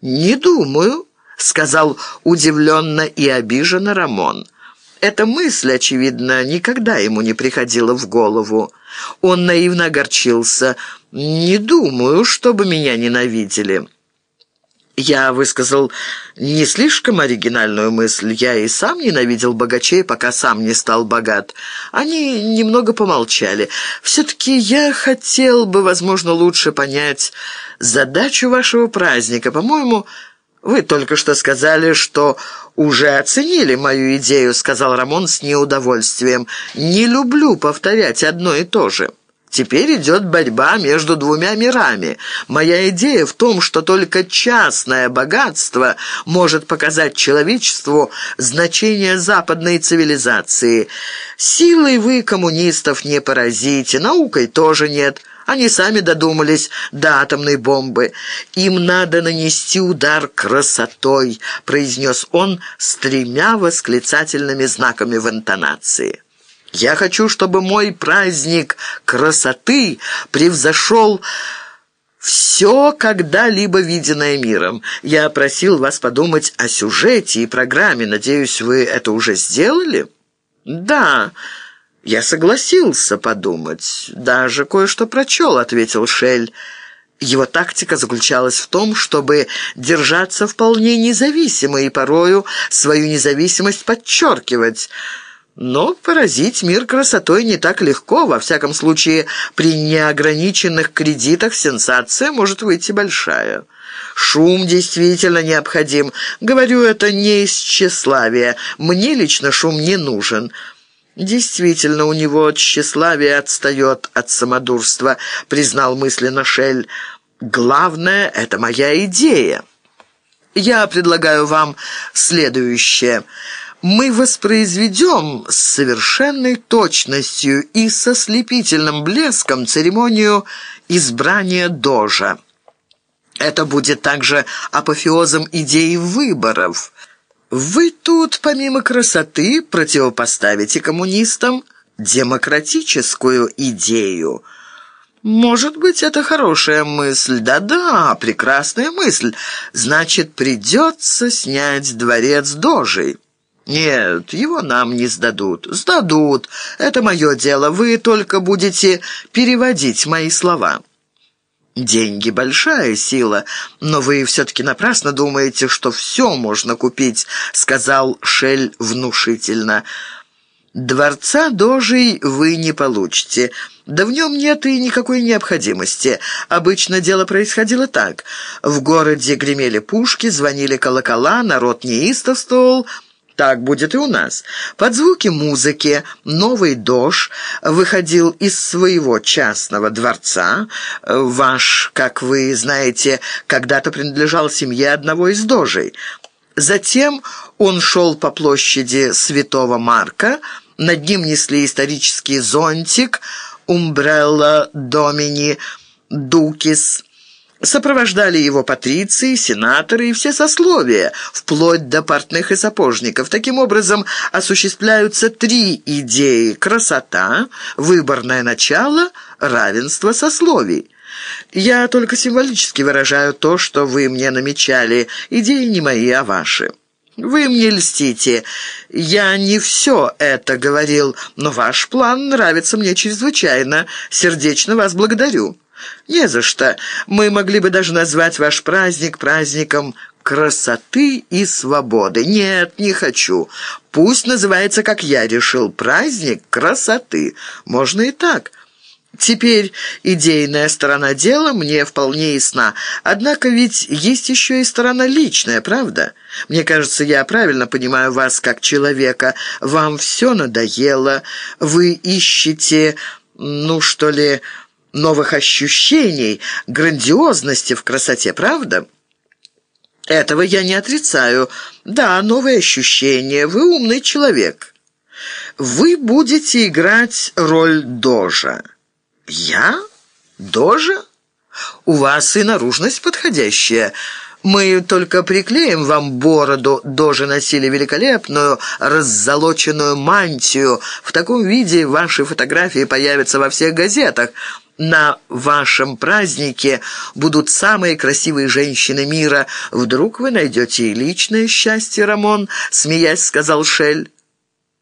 «Не думаю», — сказал удивленно и обиженно Рамон. Эта мысль, очевидно, никогда ему не приходила в голову. Он наивно огорчился. «Не думаю, чтобы меня ненавидели». Я высказал не слишком оригинальную мысль. Я и сам ненавидел богачей, пока сам не стал богат. Они немного помолчали. Все-таки я хотел бы, возможно, лучше понять задачу вашего праздника. По-моему, вы только что сказали, что уже оценили мою идею, сказал Рамон с неудовольствием. Не люблю повторять одно и то же. Теперь идет борьба между двумя мирами. Моя идея в том, что только частное богатство может показать человечеству значение западной цивилизации. Силой вы коммунистов не поразите, наукой тоже нет. Они сами додумались до атомной бомбы. Им надо нанести удар красотой, произнес он с тремя восклицательными знаками в интонации. Я хочу, чтобы мой праздник красоты превзошел все когда-либо виденное миром. Я просил вас подумать о сюжете и программе. Надеюсь, вы это уже сделали? Да, я согласился подумать. Даже кое-что прочел, ответил Шель. Его тактика заключалась в том, чтобы держаться вполне независимо и порою свою независимость подчеркивать – но поразить мир красотой не так легко. Во всяком случае, при неограниченных кредитах сенсация может выйти большая. Шум действительно необходим. Говорю это не из тщеславия. Мне лично шум не нужен. Действительно, у него тщеславие отстает от самодурства, признал мысленно Шель. Главное — это моя идея. Я предлагаю вам следующее — мы воспроизведем с совершенной точностью и со слепительным блеском церемонию избрания Дожа. Это будет также апофеозом идеи выборов. Вы тут, помимо красоты, противопоставите коммунистам демократическую идею. Может быть, это хорошая мысль. Да-да, прекрасная мысль. Значит, придется снять дворец Дожей. «Нет, его нам не сдадут». «Сдадут. Это мое дело. Вы только будете переводить мои слова». «Деньги — большая сила, но вы все-таки напрасно думаете, что все можно купить», — сказал Шель внушительно. «Дворца дожей вы не получите». Да в нем нет и никакой необходимости. Обычно дело происходило так. В городе гремели пушки, звонили колокола, народ неистовствовал, так будет и у нас. Под звуки музыки новый дож выходил из своего частного дворца. Ваш, как вы знаете, когда-то принадлежал семье одного из дожей. Затем он шел по площади Святого Марка. Над ним несли исторический зонтик «Умбрелла Домини Дукис». Сопровождали его патриции, сенаторы и все сословия, вплоть до портных и сапожников. Таким образом, осуществляются три идеи – красота, выборное начало, равенство сословий. Я только символически выражаю то, что вы мне намечали. Идеи не мои, а ваши. Вы мне льстите. Я не все это говорил, но ваш план нравится мне чрезвычайно. Сердечно вас благодарю». «Не за что. Мы могли бы даже назвать ваш праздник праздником красоты и свободы. Нет, не хочу. Пусть называется, как я решил, праздник красоты. Можно и так». Теперь идейная сторона дела мне вполне ясна. Однако ведь есть еще и сторона личная, правда? Мне кажется, я правильно понимаю вас как человека. Вам все надоело. Вы ищете, ну что ли новых ощущений, грандиозности в красоте, правда? Этого я не отрицаю. Да, новые ощущения. Вы умный человек. Вы будете играть роль Дожа. Я? Дожа? У вас и наружность подходящая. Мы только приклеим вам бороду. Дожи носили великолепную раззолоченную мантию. В таком виде ваши фотографии появятся во всех газетах. На вашем празднике будут самые красивые женщины мира. Вдруг вы найдете и личное счастье, Рамон?» — смеясь сказал Шель.